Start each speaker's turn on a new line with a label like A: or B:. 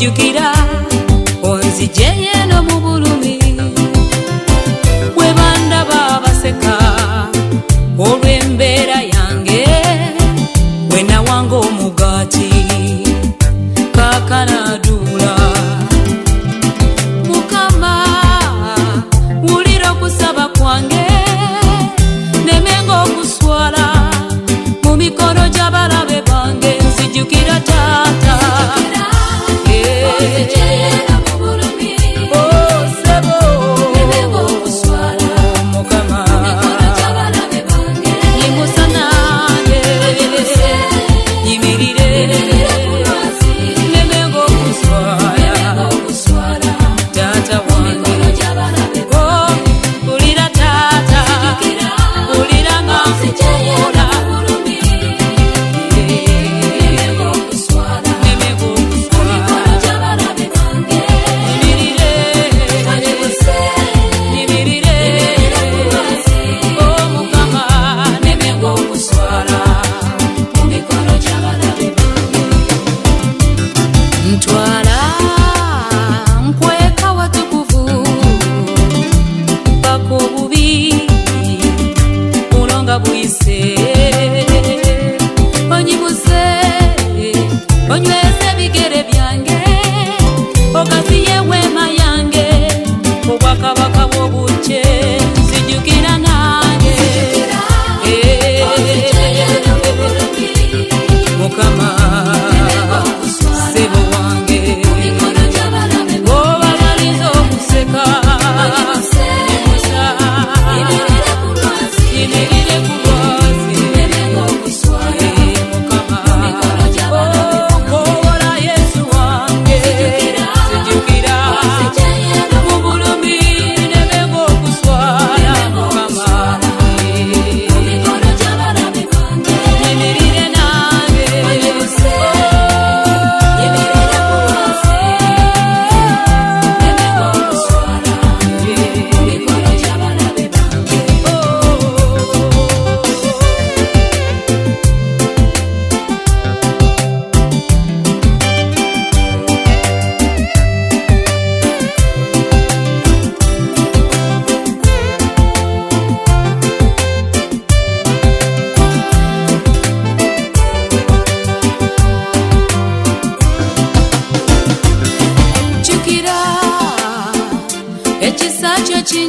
A: kijjukira onzijeye